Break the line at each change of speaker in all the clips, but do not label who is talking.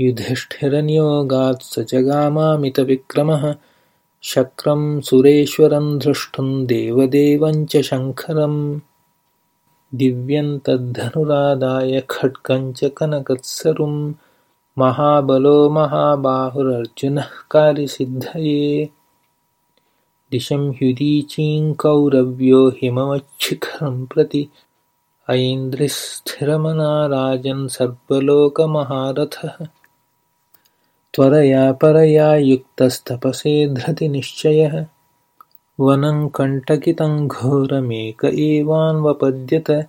युधिष्ठिरनियोगात् स जगामामितविक्रमः शक्रं सुरेश्वरं द्रष्टुं देवदेवञ्च शङ्खरम् दिव्यं तद्धनुरादाय खड्गञ्च कनकत्सरुं। महाबलो महाबाहुरर्जुनः कार्यसिद्धये। दिशं ह्युदीचीं कौरव्यो हिमवच्छिखरं प्रति। ऐन्द्रिस्थिरमना राजन् सर्वलोकमहारथः त्वरया परया युक्तस्तपसे धृतिनिश्चयः वनं कण्टकितं घोरमेक एवान्वपद्यत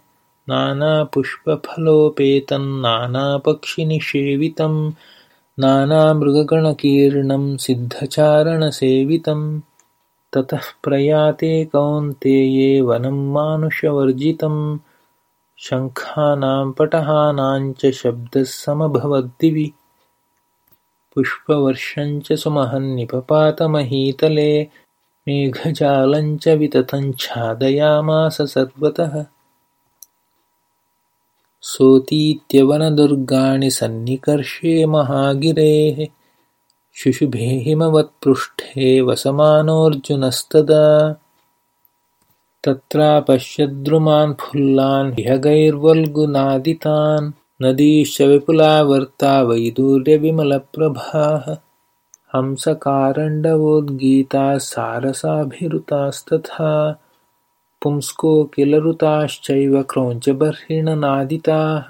नानापुष्पफलोपेतं नानापक्षिनिषेवितं नानामृगगणकीर्णं सिद्धचारणसेवितं। ततः प्रयाते कौन्तेये वनं मानुषवर्जितं। शङ्खानां पटहानाञ्च शब्दः समभवद्दिवि पुष्पवर्षञ्च सुमहन्निपपातमहीतले मेघजालञ्च वितथञ्छादयामास सर्वतः। सोतीत्यवनदुर्गाणि सन्निकर्षे महागिरेः शुशुभे हिमवत्पृष्ठे वसमानोऽर्जुनस्तदा तत्रापश्यद्रुमान्फुल्लान् विहगैर्वल्गुनादितान् नदीश्च विपुलावर्ता वैदूर्यविमलप्रभाः हंसकारण्डवोद्गीताः सारसाभिरुतास्तथा पुंस्कोकिलरुताश्चैव क्रौञ्चबर्हिणनादिताः